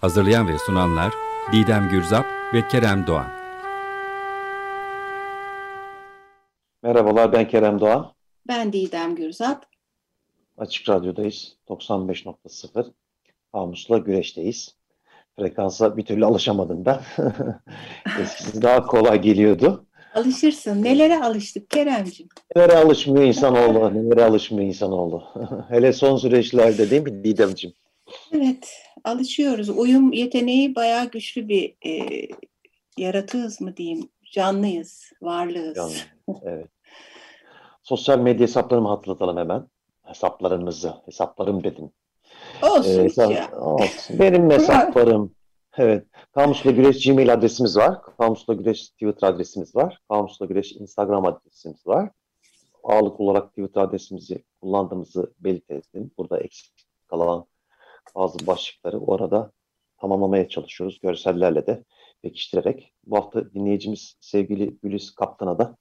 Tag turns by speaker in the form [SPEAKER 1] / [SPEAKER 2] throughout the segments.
[SPEAKER 1] Hazırlayan ve sunanlar Didem Gürzap ve Kerem Doğan.
[SPEAKER 2] Merhabalar ben Kerem Doğan.
[SPEAKER 3] Ben Didem Gürzap.
[SPEAKER 2] Açık Radyo'dayız. 95.0. Hamusla güreşteyiz. Frekansa bir türlü alışamadım ben. Eskisi daha kolay geliyordu.
[SPEAKER 3] Alışırsın. Nelere alıştık Keremciğim?
[SPEAKER 2] Nelere alışmıyor insan oldu. Nelere alışmıyor insan oldu. Hele son süreçlerde değil mi Didemciğim?
[SPEAKER 3] Evet. Alışıyoruz. Uyum yeteneği bayağı güçlü bir e, yaratığız mı diyeyim. Canlıyız. Varlığız.
[SPEAKER 2] Canlı. Evet. Sosyal medya hesaplarımı hatırlatalım hemen. Hesaplarımızı. Hesaplarım dedim.
[SPEAKER 3] Olsun ee, hesap, ya.
[SPEAKER 2] Olsun. Benim hesaplarım. Evet. Kamusla Güreş Gmail adresimiz var. Kamusla Güreş Twitter adresimiz var. Kamusla Güreş Instagram adresimiz var. Ağırlık olarak Twitter adresimizi kullandığımızı belirtelim. Burada eksik bazı başlıkları orada tamamlamaya çalışıyoruz. Görsellerle de pekiştirerek. Bu hafta dinleyicimiz sevgili Gülis Kaptan'a da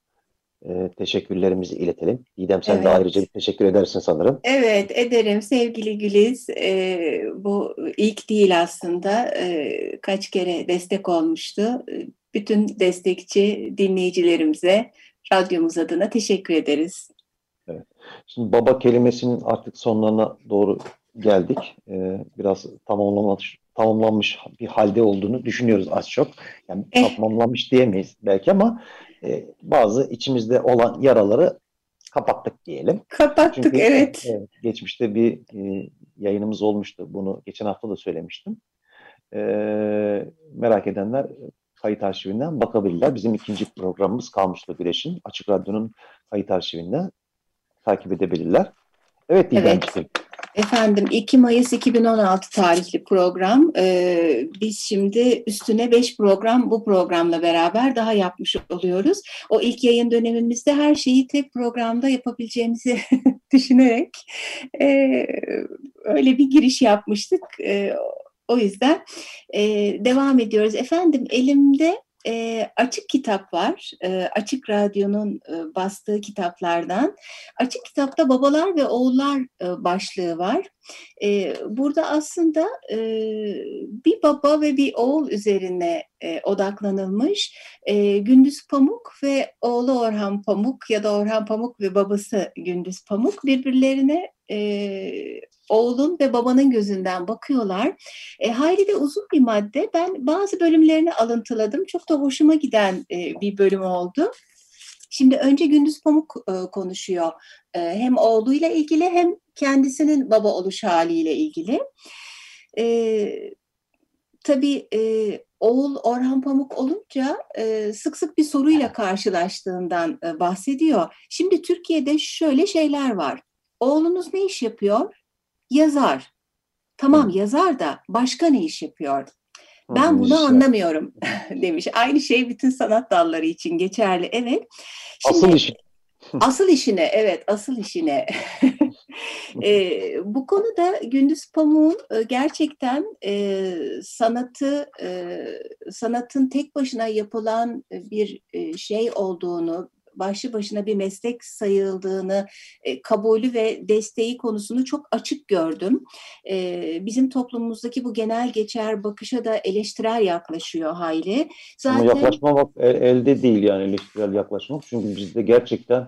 [SPEAKER 2] e, teşekkürlerimizi iletelim. Didem sen evet. de ayrıca bir teşekkür edersin sanırım.
[SPEAKER 3] Evet ederim sevgili Güliz. E, bu ilk değil aslında. E, kaç kere destek olmuştu. Bütün destekçi dinleyicilerimize radyomuz adına teşekkür ederiz.
[SPEAKER 2] Evet. Şimdi baba kelimesinin artık sonlarına doğru geldik. E, biraz tamamlanmış, tamamlanmış bir halde olduğunu düşünüyoruz az çok. Yani eh. tamamlanmış diyemeyiz belki ama e, bazı içimizde olan yaraları kapattık diyelim.
[SPEAKER 3] Kapattık Çünkü, evet.
[SPEAKER 2] E, geçmişte bir e, yayınımız olmuştu. Bunu geçen hafta da söylemiştim. E, merak edenler kayıt arşivinden bakabilirler. Bizim ikinci programımız Kamusla Güreş'in Açık Radyo'nun kayıt arşivinden takip edebilirler. Evet Didemciğim. Evet.
[SPEAKER 3] Efendim 2 Mayıs 2016 tarihli program. Ee, biz şimdi üstüne 5 program bu programla beraber daha yapmış oluyoruz. O ilk yayın dönemimizde her şeyi tek programda yapabileceğimizi düşünerek e, öyle bir giriş yapmıştık. E, o yüzden e, devam ediyoruz. Efendim elimde e, açık kitap var. E, açık Radyo'nun e, bastığı kitaplardan. Açık kitapta babalar ve oğullar e, başlığı var. E, burada aslında e, bir baba ve bir oğul üzerine e, odaklanılmış. E, Gündüz Pamuk ve oğlu Orhan Pamuk ya da Orhan Pamuk ve babası Gündüz Pamuk birbirlerine e, oğlun ve babanın gözünden bakıyorlar. E, hayli de uzun bir madde. Ben bazı bölümlerini alıntıladım. Çok da hoşuma giden e, bir bölüm oldu. Şimdi önce Gündüz Pamuk e, konuşuyor. E, hem oğluyla ilgili hem kendisinin baba oluş haliyle ilgili. E, tabii e, oğul Orhan Pamuk olunca e, sık sık bir soruyla karşılaştığından e, bahsediyor. Şimdi Türkiye'de şöyle şeyler var. Oğlunuz ne iş yapıyor? Yazar. Tamam yazar da başka ne iş yapıyor? Ben bunu anlamıyorum demiş. Aynı şey bütün sanat dalları için geçerli. Evet.
[SPEAKER 2] Şimdi, asıl işi.
[SPEAKER 3] Asıl işine evet asıl işine. e, bu konuda Gündüz Pamuk'un e, gerçekten e, sanatı e, sanatın tek başına yapılan bir e, şey olduğunu başlı başına bir meslek sayıldığını, e, kabulü ve desteği konusunu çok açık gördüm. E, bizim toplumumuzdaki bu genel geçer bakışa da eleştirel yaklaşıyor hayli.
[SPEAKER 2] Zaten... Ama yaklaşmamak elde değil yani eleştirel yaklaşmak. Çünkü bizde gerçekten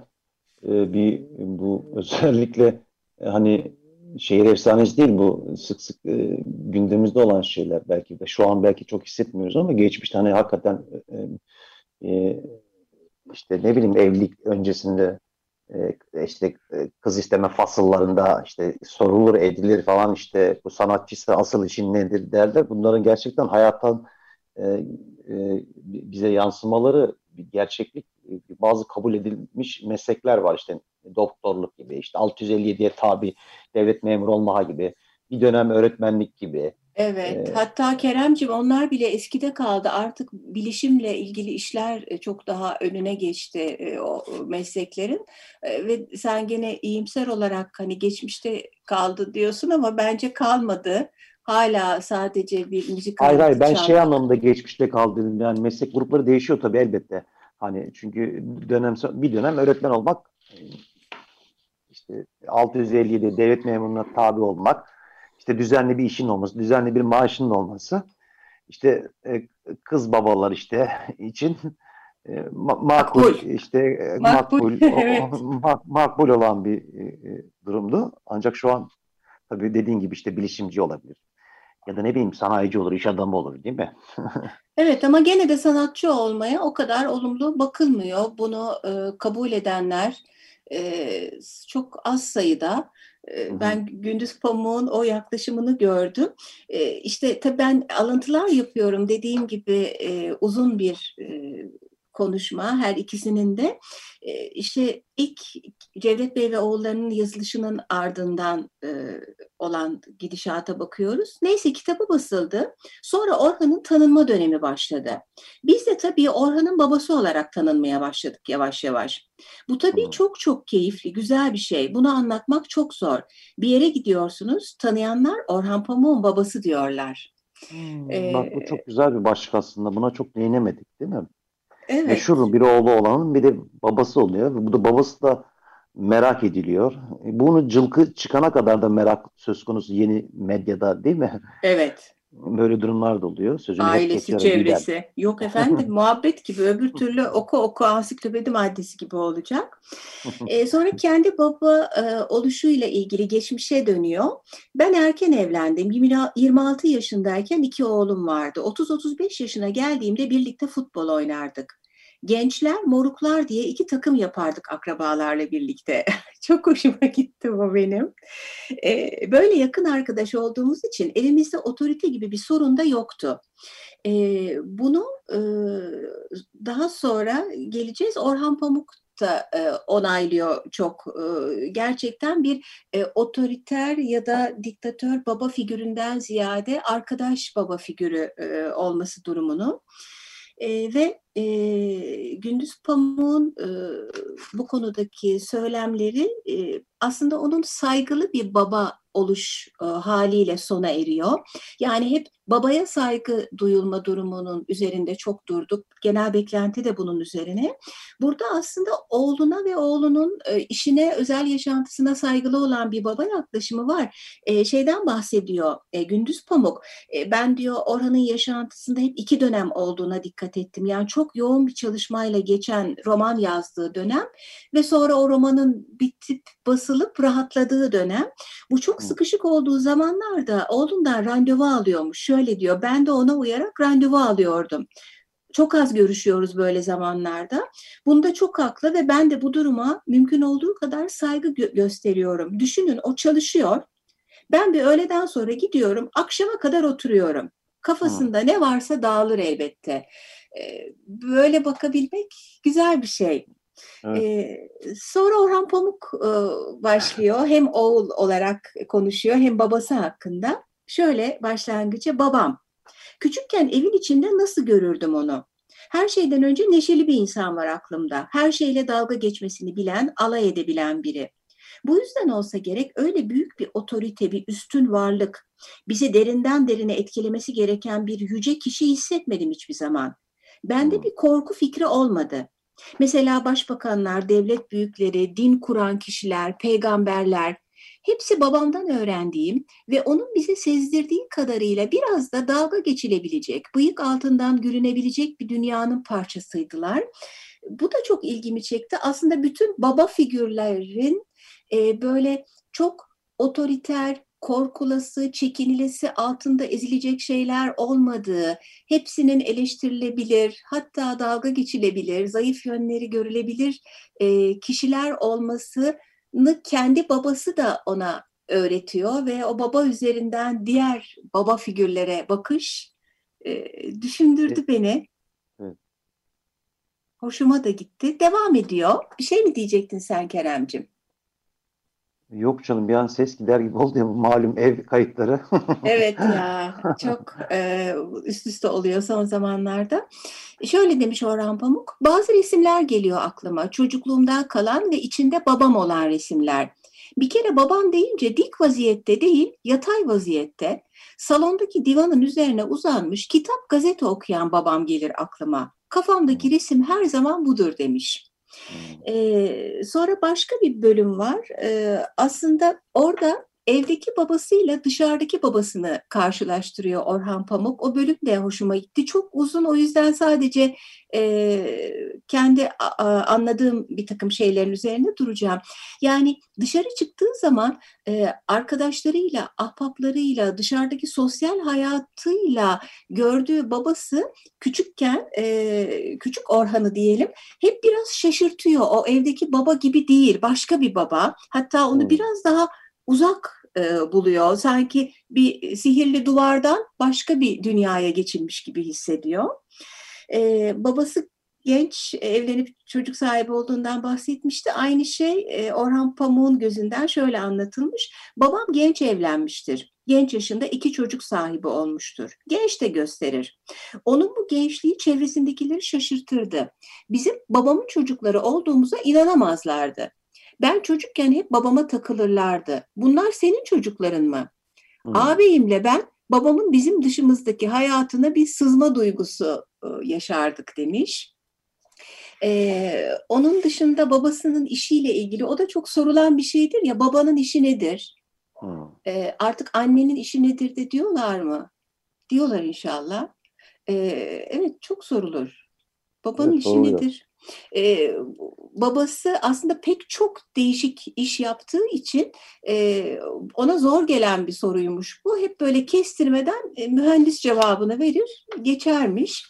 [SPEAKER 2] e, bir bu özellikle e, hani şehir efsanesi değil bu sık sık e, gündemimizde olan şeyler belki de şu an belki çok hissetmiyoruz ama geçmişte hani hakikaten e, e, işte ne bileyim evlilik öncesinde e, işte e, kız isteme fasıllarında işte sorulur edilir falan işte bu sanatçısı asıl işin nedir derler. Bunların gerçekten hayattan e, bize yansımaları bir gerçeklik bazı kabul edilmiş meslekler var işte doktorluk gibi işte 657'ye tabi devlet memuru olma gibi bir dönem öğretmenlik gibi
[SPEAKER 3] Evet,
[SPEAKER 2] Ee,
[SPEAKER 3] hatta Keremcim onlar bile eskide kaldı. Artık bilişimle ilgili işler e, çok daha önüne geçti e, o mesleklerin. E, Ve sen gene iyimser olarak hani geçmişte kaldı diyorsun ama bence kalmadı. Hala sadece bir müzik
[SPEAKER 2] Hayır hayır ben şey anlamda geçmişte kaldım. Yani meslek grupları değişiyor tabii elbette. Hani çünkü dönem bir dönem öğretmen olmak işte 657 devlet memuruna tabi olmak, işte düzenli bir işin olması, düzenli bir maaşının olması, işte e, kız babalar işte için e, ma- makul,
[SPEAKER 3] Makbul.
[SPEAKER 2] işte e,
[SPEAKER 3] Makbul,
[SPEAKER 2] makbul,
[SPEAKER 3] evet.
[SPEAKER 2] mak- makbul olan bir e, e, durumdu. Ancak şu an tabii dediğin gibi işte bilişimci olabilir. Ya da ne bileyim sanayici olur, iş adamı olur değil mi?
[SPEAKER 3] Evet ama gene de sanatçı olmaya o kadar olumlu bakılmıyor. Bunu e, kabul edenler e, çok az sayıda. Ben Gündüz Pamuk'un o yaklaşımını gördüm. İşte tabii ben alıntılar yapıyorum dediğim gibi uzun bir konuşma her ikisinin de. E, işte ilk Cevdet Bey ve oğullarının yazılışının ardından e, olan gidişata bakıyoruz. Neyse kitabı basıldı. Sonra Orhan'ın tanınma dönemi başladı. Biz de tabii Orhan'ın babası olarak tanınmaya başladık yavaş yavaş. Bu tabii
[SPEAKER 2] Hmm.
[SPEAKER 3] çok çok keyifli, güzel bir şey. Bunu anlatmak çok zor. Bir yere gidiyorsunuz, tanıyanlar Orhan Pamuk'un babası diyorlar. Ee,
[SPEAKER 2] Bak bu çok güzel bir başlık aslında. Buna çok değinemedik değil mi?
[SPEAKER 3] Evet.
[SPEAKER 2] Meşhur bir oğlu olanın bir de babası oluyor. Bu da babası da merak ediliyor. E, Bunu cılkı çıkana kadar da merak söz konusu yeni medyada değil mi?
[SPEAKER 3] Evet.
[SPEAKER 2] Böyle durumlar da oluyor. Sözünü
[SPEAKER 3] Ailesi, çevresi. Yok efendim muhabbet gibi öbür türlü oku oku ansiklopedi maddesi gibi olacak. Ee, sonra kendi baba e, oluşuyla ilgili geçmişe dönüyor. Ben erken evlendim. 20 26 yaşındayken iki oğlum vardı. 30-35 yaşına geldiğimde birlikte futbol oynardık. Gençler moruklar diye iki takım yapardık akrabalarla birlikte. Çok hoşuma gitti bu benim. Ee, böyle yakın arkadaş olduğumuz için elimizde otorite gibi bir sorun da yoktu. Ee, bunu e, daha sonra geleceğiz. Orhan Pamuk da e, onaylıyor çok. E, gerçekten bir e, otoriter ya da diktatör baba figüründen ziyade arkadaş baba figürü e, olması durumunu. E, ve e, Gündüz Pamuk'un e, bu konudaki söylemleri e, aslında onun saygılı bir baba oluş e, haliyle sona eriyor. Yani hep babaya saygı duyulma durumunun üzerinde çok durduk. Genel beklenti de bunun üzerine. Burada aslında oğluna ve oğlunun e, işine, özel yaşantısına saygılı olan bir baba yaklaşımı var. E, şeyden bahsediyor e, Gündüz Pamuk. E, ben diyor Orhan'ın yaşantısında hep iki dönem olduğuna dikkat ettim. Yani çok yoğun bir çalışmayla geçen roman yazdığı dönem ve sonra o romanın bitip basılıp rahatladığı dönem. Bu çok sıkışık olduğu zamanlarda oğlundan randevu alıyormuş. Şöyle diyor, ben de ona uyarak randevu alıyordum. Çok az görüşüyoruz böyle zamanlarda. Bunda çok haklı ve ben de bu duruma mümkün olduğu kadar saygı gö- gösteriyorum. Düşünün o çalışıyor. Ben bir öğleden sonra gidiyorum, akşama kadar oturuyorum. Kafasında ne varsa dağılır elbette. Ee, Böyle bakabilmek güzel bir şey.
[SPEAKER 2] Evet.
[SPEAKER 3] Ee, sonra Orhan Pamuk e, başlıyor. Hem oğul olarak konuşuyor hem babası hakkında. Şöyle başlangıcı babam. Küçükken evin içinde nasıl görürdüm onu? Her şeyden önce neşeli bir insan var aklımda. Her şeyle dalga geçmesini bilen, alay edebilen biri. Bu yüzden olsa gerek öyle büyük bir otorite, bir üstün varlık, bizi derinden derine etkilemesi gereken bir yüce kişi hissetmedim hiçbir zaman. Bende bir korku fikri olmadı. Mesela başbakanlar, devlet büyükleri, din kuran kişiler, peygamberler hepsi babamdan öğrendiğim ve onun bize sezdirdiği kadarıyla biraz da dalga geçilebilecek, bıyık altından gülünebilecek bir dünyanın parçasıydılar. Bu da çok ilgimi çekti. Aslında bütün baba figürlerin e, böyle çok otoriter, korkulası, çekinilesi, altında ezilecek şeyler olmadığı, hepsinin eleştirilebilir, hatta dalga geçilebilir, zayıf yönleri görülebilir e, kişiler olmasını kendi babası da ona öğretiyor ve o baba üzerinden diğer baba figürlere bakış e, düşündürdü
[SPEAKER 2] Evet.
[SPEAKER 3] beni.
[SPEAKER 2] Evet.
[SPEAKER 3] Hoşuma da gitti. Devam ediyor. Bir şey mi diyecektin sen Keremcim?
[SPEAKER 2] Yok canım bir an ses gider gibi oldu ya malum ev kayıtları.
[SPEAKER 3] Evet ya çok e, üst üste oluyor son zamanlarda. Şöyle demiş Orhan Pamuk, bazı resimler geliyor aklıma çocukluğumdan kalan ve içinde babam olan resimler. Bir kere babam deyince dik vaziyette değil yatay vaziyette salondaki divanın üzerine uzanmış kitap gazete okuyan babam gelir aklıma. Kafamdaki resim her zaman budur demiş. Ee, sonra başka bir bölüm var. Ee, aslında orada evdeki babasıyla dışarıdaki babasını karşılaştırıyor Orhan Pamuk. O bölüm de hoşuma gitti. Çok uzun o yüzden sadece e, kendi a, anladığım bir takım şeylerin üzerine duracağım. Yani dışarı çıktığı zaman e, arkadaşlarıyla, ahbaplarıyla, dışarıdaki sosyal hayatıyla gördüğü babası küçükken, e, küçük Orhan'ı diyelim, hep biraz şaşırtıyor. O evdeki baba gibi değil, başka bir baba. Hatta onu hmm. biraz daha uzak e, buluyor. Sanki bir sihirli duvardan başka bir dünyaya geçilmiş gibi hissediyor. E, babası genç evlenip çocuk sahibi olduğundan bahsetmişti. Aynı şey e, Orhan Pamuk'un gözünden şöyle anlatılmış. Babam genç evlenmiştir. Genç yaşında iki çocuk sahibi olmuştur. Genç de gösterir. Onun bu gençliği çevresindekileri şaşırtırdı. Bizim babamın çocukları olduğumuza inanamazlardı. Ben çocukken hep babama takılırlardı. Bunlar senin çocukların mı? Hmm. Ağabeyimle ben babamın bizim dışımızdaki hayatına bir sızma duygusu ıı, yaşardık demiş. Ee, onun dışında babasının işiyle ilgili o da çok sorulan bir şeydir ya babanın işi nedir? Hmm. Ee, artık annenin işi nedir de diyorlar mı? Diyorlar inşallah. Ee, evet çok sorulur. Babanın evet, işi nedir? Ee, babası aslında pek çok değişik iş yaptığı için e, ona zor gelen bir soruymuş bu. Hep böyle kestirmeden e, mühendis cevabını verir, geçermiş.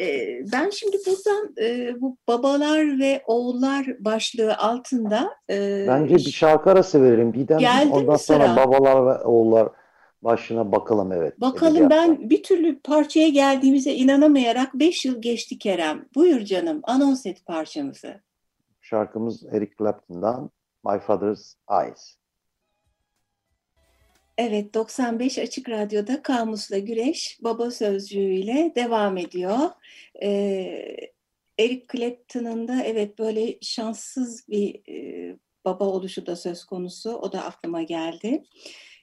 [SPEAKER 3] E, ben şimdi buradan e, bu babalar ve oğullar başlığı altında...
[SPEAKER 2] E, Bence bir şarkı arası verelim. Didem, geldi ondan sonra sıra? babalar ve oğullar başlığına bakalım evet.
[SPEAKER 3] Bakalım ben bir türlü parçaya geldiğimize inanamayarak 5 yıl geçti Kerem. Buyur canım anons et parçamızı.
[SPEAKER 2] Şarkımız Eric Clapton'dan My Father's Eyes.
[SPEAKER 3] Evet 95 Açık Radyo'da Kamus'la Güreş baba sözcüğüyle devam ediyor. Ee, Eric Clapton'ın da evet böyle şanssız bir e, baba oluşu da söz konusu. O da aklıma geldi.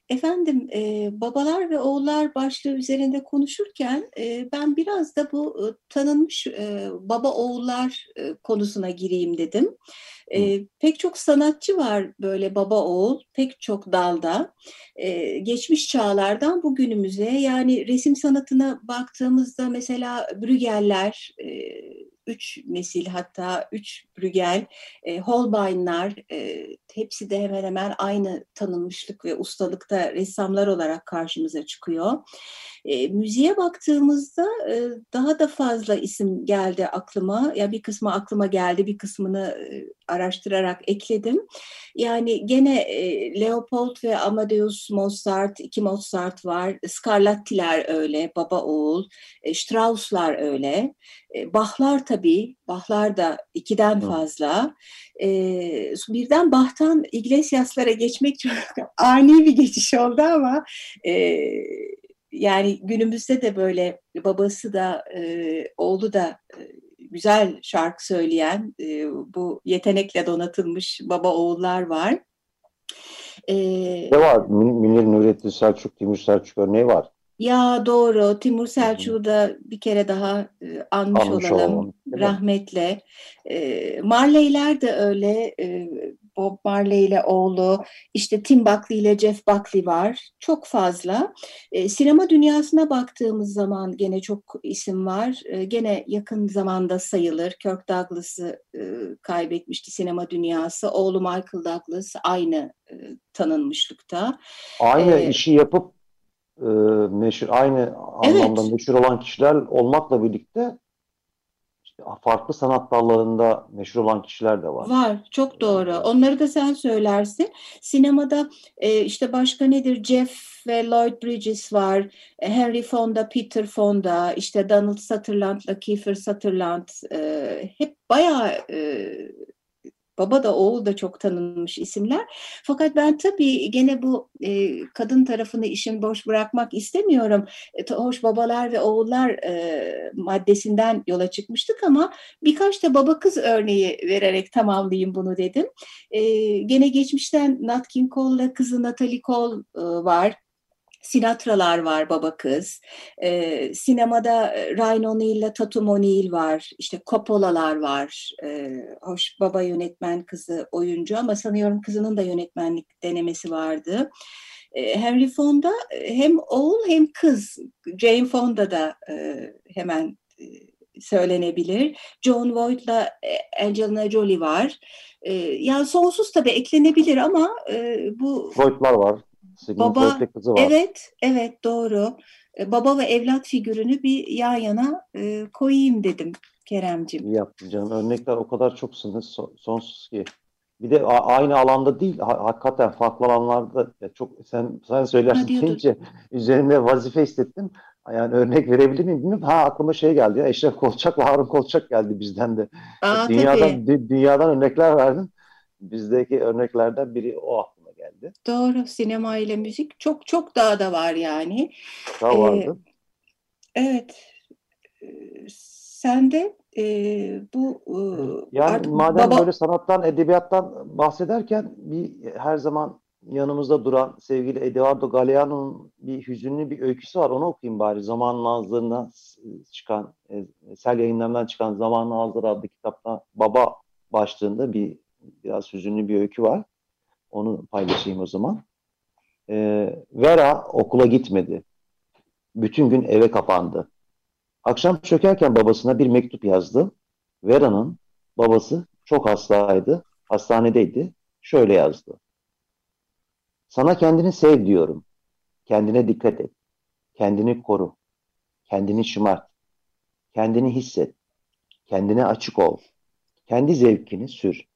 [SPEAKER 3] Efendim e, babalar ve oğullar başlığı üzerinde konuşurken e, ben biraz da bu e, tanınmış e, baba oğullar e, konusuna gireyim dedim. E, pek çok sanatçı var böyle baba oğul pek çok dalda. E, geçmiş çağlardan bugünümüze yani resim sanatına baktığımızda mesela Brügel'ler, e, üç nesil hatta üç Brügel, e, Holbein'lar e, hepsi de hemen hemen aynı tanınmışlık ve ustalıkta ressamlar olarak karşımıza çıkıyor. E, müziğe baktığımızda e, daha da fazla isim geldi aklıma. Ya bir kısmı aklıma geldi, bir kısmını e, araştırarak ekledim. Yani gene e, Leopold ve Amadeus Mozart, iki Mozart var. Scarlatti'ler öyle, baba oğul. E, Strauss'lar öyle. E, Bach'lar tabii, Bach'lar da ikiden fazla. E, birden Bach'tan Iglesias'lara geçmek çok ani bir geçiş oldu ama e, yani günümüzde de böyle babası da e, oğlu da e, güzel şarkı söyleyen e, bu yetenekle donatılmış baba oğullar var.
[SPEAKER 2] E, ne var? Münir Nurettin Selçuk, Timur Selçuk örneği var.
[SPEAKER 3] Ya doğru. Timur Selçuk'u da bir kere daha e, anmış, anmış olalım. olalım rahmetle. E, Marley'ler de öyle. E, Bob Marley ile oğlu, işte Tim Buckley ile Jeff Buckley var. Çok fazla. E, sinema dünyasına baktığımız zaman gene çok isim var. E, gene yakın zamanda sayılır. Kirk Douglas'ı e, kaybetmişti sinema dünyası. Oğlu Michael Douglas aynı e, tanınmışlıkta.
[SPEAKER 2] Aynı ee, işi yapıp e, meşhur aynı evet. anlamda meşhur olan kişiler olmakla birlikte farklı sanat dallarında meşhur olan kişiler de var.
[SPEAKER 3] Var, çok doğru. Onları da sen söylersin. Sinemada e, işte başka nedir? Jeff ve Lloyd Bridges var. E, Henry Fonda, Peter Fonda, işte Donald Sutherland'la Kiefer Sutherland. E, hep bayağı e, baba da oğul da çok tanınmış isimler. Fakat ben tabii gene bu e, kadın tarafını işin boş bırakmak istemiyorum. E, hoş babalar ve oğullar e, maddesinden yola çıkmıştık ama birkaç da baba kız örneği vererek tamamlayayım bunu dedim. E, gene geçmişten Nat King Cole'la kızı Natalie Cole e, var. Sinatralar var baba kız. E, sinemada Ryan O'Neal ile Tatum O'Neal var. İşte Coppola'lar var. E, hoş baba yönetmen kızı oyuncu ama sanıyorum kızının da yönetmenlik denemesi vardı. E, Henry Fonda hem oğul hem kız. Jane Fonda da e, hemen e, söylenebilir. John Voight'la Angelina Jolie var. E, yani sonsuz tabii eklenebilir ama e, bu...
[SPEAKER 2] Voight'lar var.
[SPEAKER 3] Sigmund baba, kızı var. Evet, evet doğru. E, baba ve evlat figürünü bir yan yana e, koyayım dedim Keremcim.
[SPEAKER 2] İyi yaptın canım. Örnekler o kadar çok sonsuz ki. Bir de aynı alanda değil, hakikaten farklı alanlarda çok sen sen söylersin deyince üzerinde vazife hissettim. Yani örnek verebilir miyim bilmiyorum. Ha aklıma şey geldi ya Eşref Kolçak ve Harun Kolçak geldi bizden de. Aa, dünyadan tabii. dünyadan örnekler verdim. Bizdeki örneklerden biri o geldi.
[SPEAKER 3] Doğru. Sinema ile müzik çok çok daha da var yani.
[SPEAKER 2] Daha vardı.
[SPEAKER 3] Ee, evet. Sen de e, bu
[SPEAKER 2] e, yani madem baba... böyle sanattan, edebiyattan bahsederken bir her zaman yanımızda duran sevgili Eduardo Galeano'nun bir hüzünlü bir öyküsü var. Onu okuyayım bari. Zaman Nazları'na çıkan, e, Sel yayınlarından çıkan Zaman Nazları adlı kitapta Baba başlığında bir biraz hüzünlü bir öykü var. Onu paylaşayım o zaman. Ee, Vera okula gitmedi. Bütün gün eve kapandı. Akşam çökerken babasına bir mektup yazdı. Vera'nın babası çok hastaydı, hastanedeydi. Şöyle yazdı. Sana kendini sev diyorum. Kendine dikkat et. Kendini koru. Kendini şımart. Kendini hisset. Kendine açık ol. Kendi zevkini sür.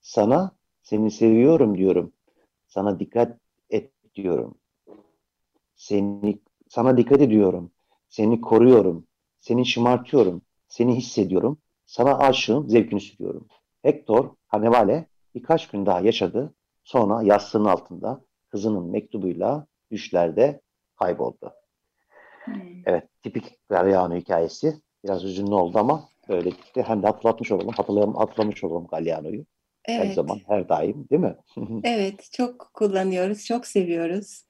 [SPEAKER 2] Sana seni seviyorum diyorum. Sana dikkat et diyorum. Seni sana dikkat ediyorum. Seni koruyorum. Seni şımartıyorum. Seni hissediyorum. Sana aşığım, zevkini sürüyorum. Hector Hannibale birkaç gün daha yaşadı. Sonra yastığın altında kızının mektubuyla düşlerde kayboldu. Hmm. Evet, tipik Galliano hikayesi. Biraz üzünlü oldu ama böyle gitti. Hem de hatırlatmış olalım, hatırlamış olalım Galliano'yu. Evet. Her zaman, her daim değil mi?
[SPEAKER 3] evet, çok kullanıyoruz, çok seviyoruz.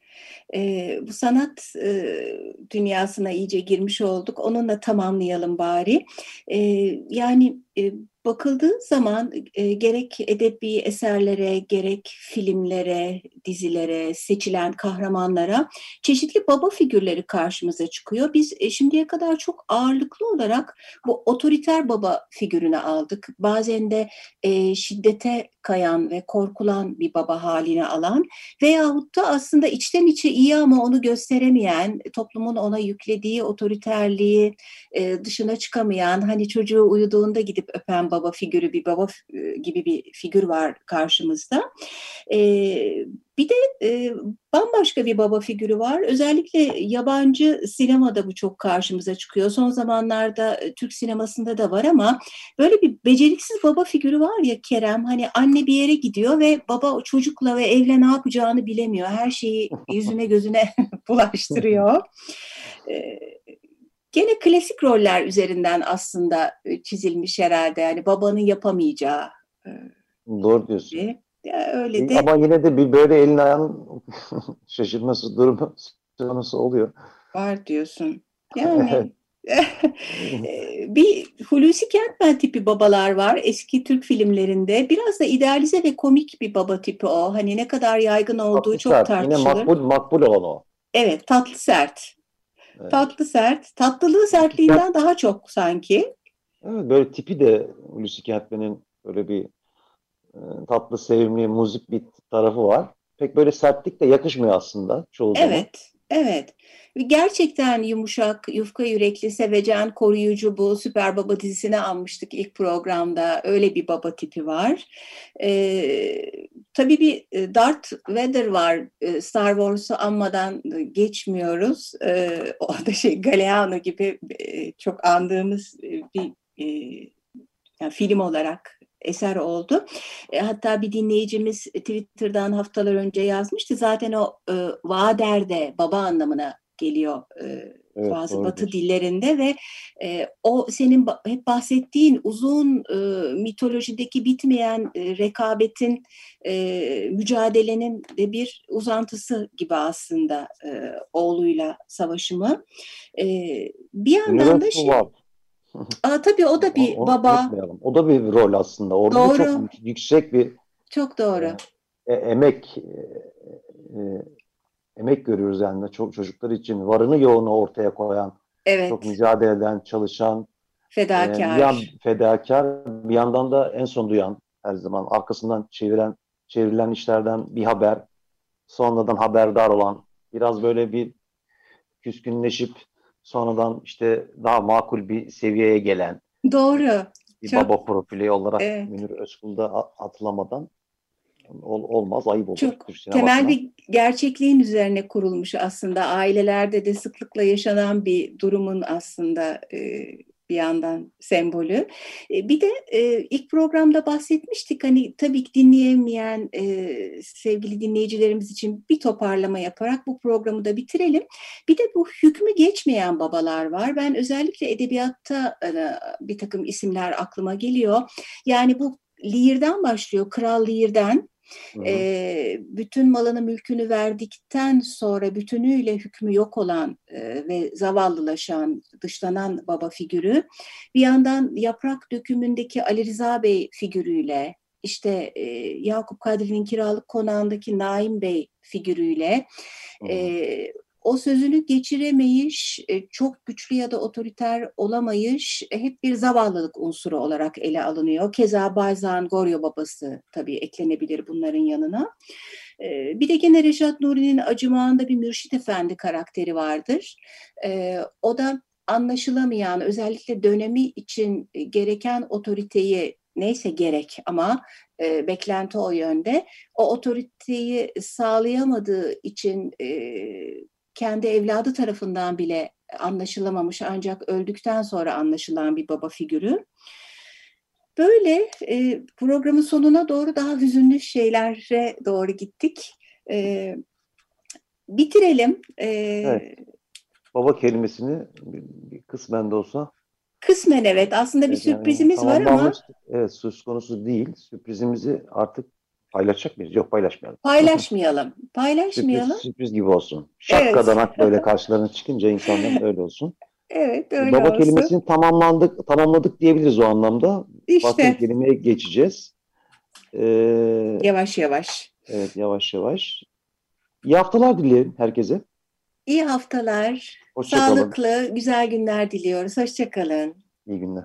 [SPEAKER 3] E, bu sanat e, dünyasına iyice girmiş olduk. Onunla tamamlayalım bari. E, yani bakıldığı zaman e, gerek edebi eserlere, gerek filmlere, dizilere, seçilen kahramanlara çeşitli baba figürleri karşımıza çıkıyor. Biz e, şimdiye kadar çok ağırlıklı olarak bu otoriter baba figürünü aldık. Bazen de e, şiddete kayan ve korkulan bir baba haline alan veyahut da aslında içten içe iyi ama onu gösteremeyen, toplumun ona yüklediği otoriterliği e, dışına çıkamayan, hani çocuğu uyuduğunda gidip öpen baba figürü, bir baba gibi bir figür var karşımızda. E, bir de e, bambaşka bir baba figürü var. Özellikle yabancı sinemada bu çok karşımıza çıkıyor. Son zamanlarda e, Türk sinemasında da var ama böyle bir beceriksiz baba figürü var ya Kerem. Hani anne bir yere gidiyor ve baba çocukla ve evle ne yapacağını bilemiyor. Her şeyi yüzüne gözüne bulaştırıyor. E, gene klasik roller üzerinden aslında e, çizilmiş herhalde. Yani babanın yapamayacağı.
[SPEAKER 2] E, Doğru diyorsun. Gibi.
[SPEAKER 3] Ya öyle de.
[SPEAKER 2] Ama yine de bir böyle elin ayağın şaşırması durumu konusu oluyor.
[SPEAKER 3] Var diyorsun. Yani bir Hulusi Kentmen tipi babalar var eski Türk filmlerinde. Biraz da idealize ve komik bir baba tipi o. Hani ne kadar yaygın olduğu tatlı çok sert. tartışılır.
[SPEAKER 2] Yine makbul, makbul olan o.
[SPEAKER 3] Evet tatlı sert. Evet. Tatlı sert. Tatlılığı sertliğinden daha çok sanki.
[SPEAKER 2] Evet, böyle tipi de Hulusi Kentmen'in böyle bir e, tatlı, sevimli, müzik bir tarafı var. Pek böyle sertlik de yakışmıyor aslında çoğu
[SPEAKER 3] zaman. Evet, evet. Gerçekten yumuşak, yufka yürekli, sevecen, koruyucu bu Süper Baba dizisine almıştık ilk programda. Öyle bir baba tipi var. Ee, tabii bir e, Darth Vader var. Ee, Star Wars'u anmadan geçmiyoruz. Ee, o da şey Galeano gibi e, çok andığımız bir e, yani film olarak eser oldu. E, hatta bir dinleyicimiz Twitter'dan haftalar önce yazmıştı. Zaten o e, vader de baba anlamına geliyor e,
[SPEAKER 2] Evet,
[SPEAKER 3] bazı
[SPEAKER 2] doğrudur.
[SPEAKER 3] batı dillerinde ve e, o senin ba- hep bahsettiğin uzun e, mitolojideki bitmeyen e, rekabetin e, mücadelenin de bir uzantısı gibi aslında e, oğluyla savaşımı. E, bir yandan da şey,
[SPEAKER 2] var.
[SPEAKER 3] Aa, tabii o da bir
[SPEAKER 2] Onu
[SPEAKER 3] baba.
[SPEAKER 2] O da bir rol aslında. Orada da
[SPEAKER 3] Doğru.
[SPEAKER 2] çok yüksek bir
[SPEAKER 3] Çok doğru.
[SPEAKER 2] e, emek e, e, emek görüyoruz yani çok çocuklar için varını yoğunu ortaya koyan,
[SPEAKER 3] Evet,
[SPEAKER 2] çok mücadele eden, çalışan, e,
[SPEAKER 3] fedakar.
[SPEAKER 2] bir yan fedakar, bir yandan da en son duyan her zaman arkasından çeviren çevrilen işlerden bir haber, sonradan haberdar olan, biraz böyle bir küskünleşip sonradan işte daha makul bir seviyeye gelen
[SPEAKER 3] Doğru.
[SPEAKER 2] bir
[SPEAKER 3] Çok-
[SPEAKER 2] baba profili olarak
[SPEAKER 3] Evet.
[SPEAKER 2] Münir Özkul'da a- atılamadan ol- olmaz, ayıp olur.
[SPEAKER 3] Çok
[SPEAKER 2] Türk.
[SPEAKER 3] Temel bir gerçekliğin üzerine kurulmuş aslında. Ailelerde de sıklıkla yaşanan bir durumun aslında e, bir yandan sembolü. E, bir de e, ilk programda bahsetmiştik hani tabii ki dinleyemeyen e, sevgili dinleyicilerimiz için bir toparlama yaparak bu programı da bitirelim. Bir de bu hükmü geçmeyen babalar var. Ben özellikle edebiyatta bir takım isimler aklıma geliyor. Yani bu Lear'den başlıyor, Kral Lear'den.
[SPEAKER 2] Hı hı.
[SPEAKER 3] E, bütün malını mülkünü verdikten sonra bütünüyle hükmü yok olan e, ve zavallılaşan, dışlanan baba figürü bir yandan yaprak dökümündeki Ali Rıza Bey figürüyle işte e, Yakup Kadri'nin kiralık konağındaki Naim Bey figürüyle e, o sözünü geçiremeyiş, e, çok güçlü ya da otoriter olamayış e, hep bir zavallılık unsuru olarak ele alınıyor. Keza Bayzan Goryo babası tabii eklenebilir bunların yanına. E, Bir de gene Reşat Nuri'nin acımağında bir Mürşit Efendi karakteri vardır. O da anlaşılamayan, özellikle dönemi için gereken otoriteyi neyse gerek ama e, beklenti o yönde. O otoriteyi sağlayamadığı için e, kendi evladı tarafından bile anlaşılamamış ancak öldükten sonra anlaşılan bir baba figürü. Böyle e, programın sonuna doğru daha hüzünlü şeylere doğru gittik. E, bitirelim. E,
[SPEAKER 2] Evet. Baba kelimesini bir, bir kısmen de olsa
[SPEAKER 3] Kısmen evet. Aslında bir
[SPEAKER 2] evet, yani
[SPEAKER 3] sürprizimiz var ama.
[SPEAKER 2] Evet söz konusu değil. Sürprizimizi artık paylaşacak mıyız? Yok paylaşmayalım.
[SPEAKER 3] paylaşmayalım. Paylaşmayalım.
[SPEAKER 2] Sürpriz, sürpriz gibi olsun. Şapkadanak böyle karşılarına çıkınca insanların öyle olsun.
[SPEAKER 3] Evet öyle
[SPEAKER 2] Baba
[SPEAKER 3] olsun.
[SPEAKER 2] kelimesini tamamlandık, tamamladık diyebiliriz o anlamda.
[SPEAKER 3] İşte
[SPEAKER 2] Farklı kelimeye geçeceğiz. Ee,
[SPEAKER 3] yavaş yavaş.
[SPEAKER 2] evet yavaş yavaş. İyi haftalar dileyelim herkese.
[SPEAKER 3] İyi haftalar.
[SPEAKER 2] Hoşçakalın.
[SPEAKER 3] Sağlıklı, güzel günler diliyoruz. Hoşçakalın.
[SPEAKER 2] İyi günler.